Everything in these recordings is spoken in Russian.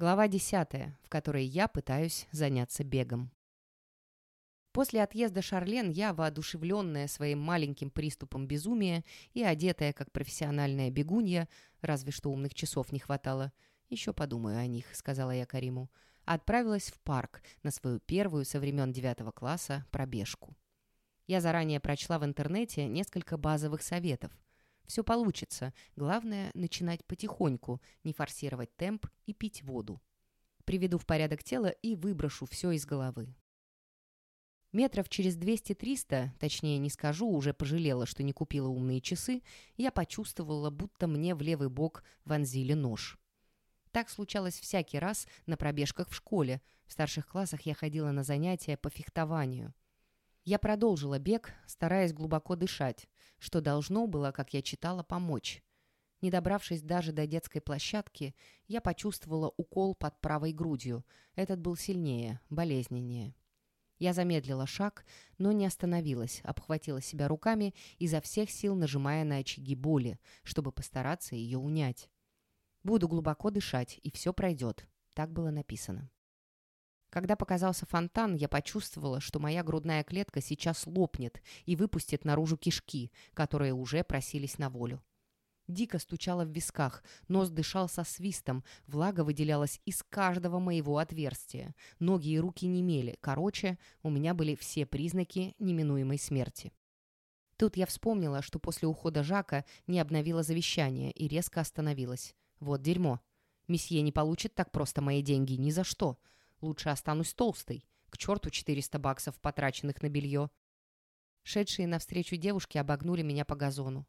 Глава 10, в которой я пытаюсь заняться бегом. После отъезда Шарлен я, воодушевленная своим маленьким приступом безумия и одетая как профессиональная бегунья, разве что умных часов не хватало, еще подумаю о них, сказала я Кариму, отправилась в парк на свою первую со времен девятого класса пробежку. Я заранее прочла в интернете несколько базовых советов. Все получится, главное начинать потихоньку, не форсировать темп и пить воду. Приведу в порядок тело и выброшу все из головы. Метров через 200-300, точнее не скажу, уже пожалела, что не купила умные часы, я почувствовала, будто мне в левый бок вонзили нож. Так случалось всякий раз на пробежках в школе. В старших классах я ходила на занятия по фехтованию. Я продолжила бег, стараясь глубоко дышать, что должно было, как я читала, помочь. Не добравшись даже до детской площадки, я почувствовала укол под правой грудью. Этот был сильнее, болезненнее. Я замедлила шаг, но не остановилась, обхватила себя руками, изо всех сил нажимая на очаги боли, чтобы постараться ее унять. «Буду глубоко дышать, и все пройдет», — так было написано. Когда показался фонтан, я почувствовала, что моя грудная клетка сейчас лопнет и выпустит наружу кишки, которые уже просились на волю. Дико стучало в висках, нос дышал со свистом, влага выделялась из каждого моего отверстия. Ноги и руки немели. Короче, у меня были все признаки неминуемой смерти. Тут я вспомнила, что после ухода Жака не обновила завещание и резко остановилась. Вот дерьмо. Месье не получит так просто мои деньги ни за что. Лучше останусь толстой. К черту 400 баксов, потраченных на белье. Шедшие навстречу девушки обогнули меня по газону.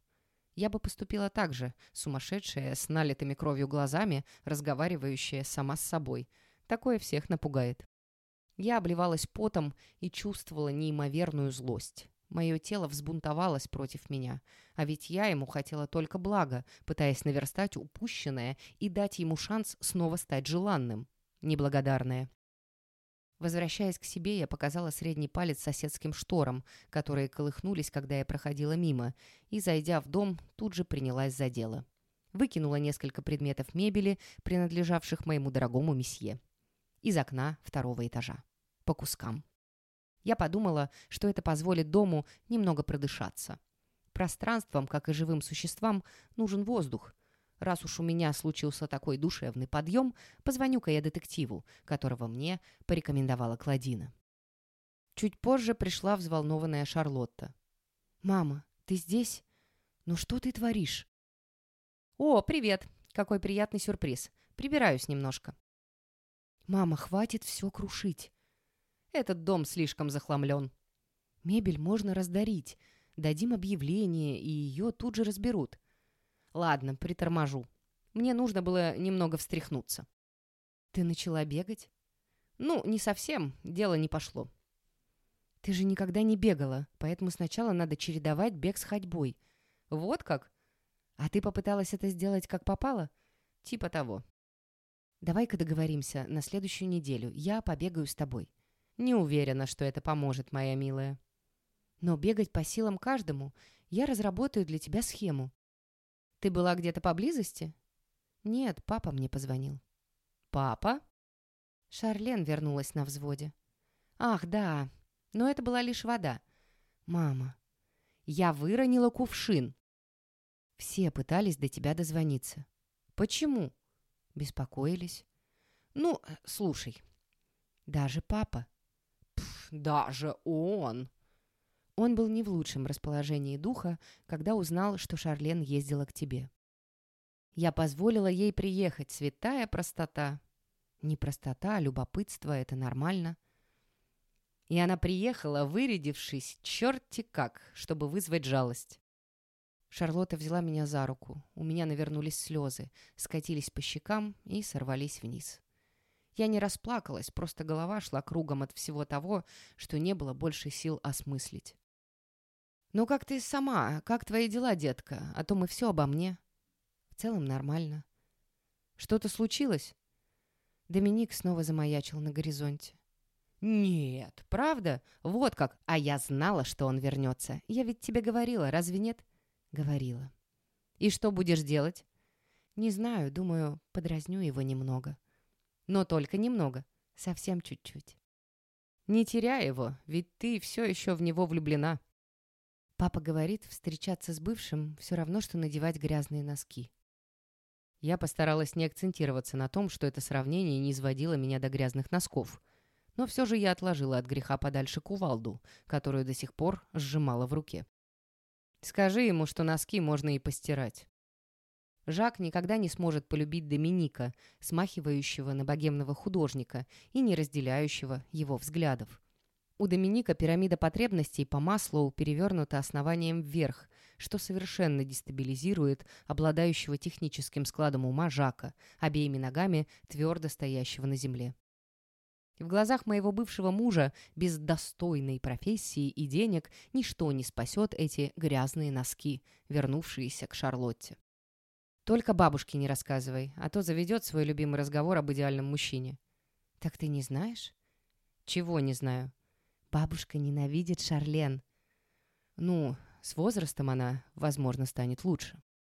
Я бы поступила так же, сумасшедшая, с налитыми кровью глазами, разговаривающая сама с собой. Такое всех напугает. Я обливалась потом и чувствовала неимоверную злость. Мое тело взбунтовалось против меня, а ведь я ему хотела только блага, пытаясь наверстать упущенное и дать ему шанс снова стать желанным. Неблагодарная. Возвращаясь к себе, я показала средний палец соседским шторам, которые колыхнулись, когда я проходила мимо, и, зайдя в дом, тут же принялась за дело. Выкинула несколько предметов мебели, принадлежавших моему дорогому месье. Из окна второго этажа. По кускам. Я подумала, что это позволит дому немного продышаться. Пространством, как и живым существам, нужен воздух, Раз уж у меня случился такой душевный подъем, позвоню-ка я детективу, которого мне порекомендовала Кладина. Чуть позже пришла взволнованная Шарлотта. «Мама, ты здесь? Ну что ты творишь?» «О, привет! Какой приятный сюрприз. Прибираюсь немножко». «Мама, хватит все крушить. Этот дом слишком захламлен. Мебель можно раздарить. Дадим объявление, и ее тут же разберут. Ладно, приторможу. Мне нужно было немного встряхнуться. Ты начала бегать? Ну, не совсем, дело не пошло. Ты же никогда не бегала, поэтому сначала надо чередовать бег с ходьбой. Вот как? А ты попыталась это сделать как попало? Типа того. Давай-ка договоримся на следующую неделю. Я побегаю с тобой. Не уверена, что это поможет, моя милая. Но бегать по силам каждому. Я разработаю для тебя схему. Ты была где-то поблизости? Нет, папа мне позвонил. Папа? Шарлен вернулась на взводе. Ах, да, но это была лишь вода. Мама, я выронила кувшин. Все пытались до тебя дозвониться. Почему? Беспокоились. Ну, слушай, даже папа. Пф, даже он. Он был не в лучшем расположении духа, когда узнал, что Шарлен ездила к тебе. Я позволила ей приехать, святая простота. Не простота, а любопытство — это нормально. И она приехала, вырядившись черти как, чтобы вызвать жалость. Шарлотта взяла меня за руку. У меня навернулись слезы, скатились по щекам и сорвались вниз. Я не расплакалась, просто голова шла кругом от всего того, что не было больше сил осмыслить. «Ну как ты сама? Как твои дела, детка? А то мы все обо мне». «В целом нормально». «Что-то случилось?» Доминик снова замаячил на горизонте. «Нет, правда? Вот как. А я знала, что он вернется. Я ведь тебе говорила, разве нет?» «Говорила». «И что будешь делать?» «Не знаю, думаю, подразню его немного». Но только немного. Совсем чуть-чуть. Не теряй его, ведь ты все еще в него влюблена. Папа говорит, встречаться с бывшим все равно, что надевать грязные носки. Я постаралась не акцентироваться на том, что это сравнение не изводило меня до грязных носков. Но все же я отложила от греха подальше кувалду, которую до сих пор сжимала в руке. Скажи ему, что носки можно и постирать. Жак никогда не сможет полюбить Доминика, смахивающего на богемного художника и не разделяющего его взглядов. У Доминика пирамида потребностей по маслу перевернута основанием вверх, что совершенно дестабилизирует обладающего техническим складом ума Жака, обеими ногами твердо стоящего на земле. В глазах моего бывшего мужа без достойной профессии и денег ничто не спасет эти грязные носки, вернувшиеся к Шарлотте. Только бабушке не рассказывай, а то заведет свой любимый разговор об идеальном мужчине. Так ты не знаешь? Чего не знаю? Бабушка ненавидит Шарлен. Ну, с возрастом она, возможно, станет лучше.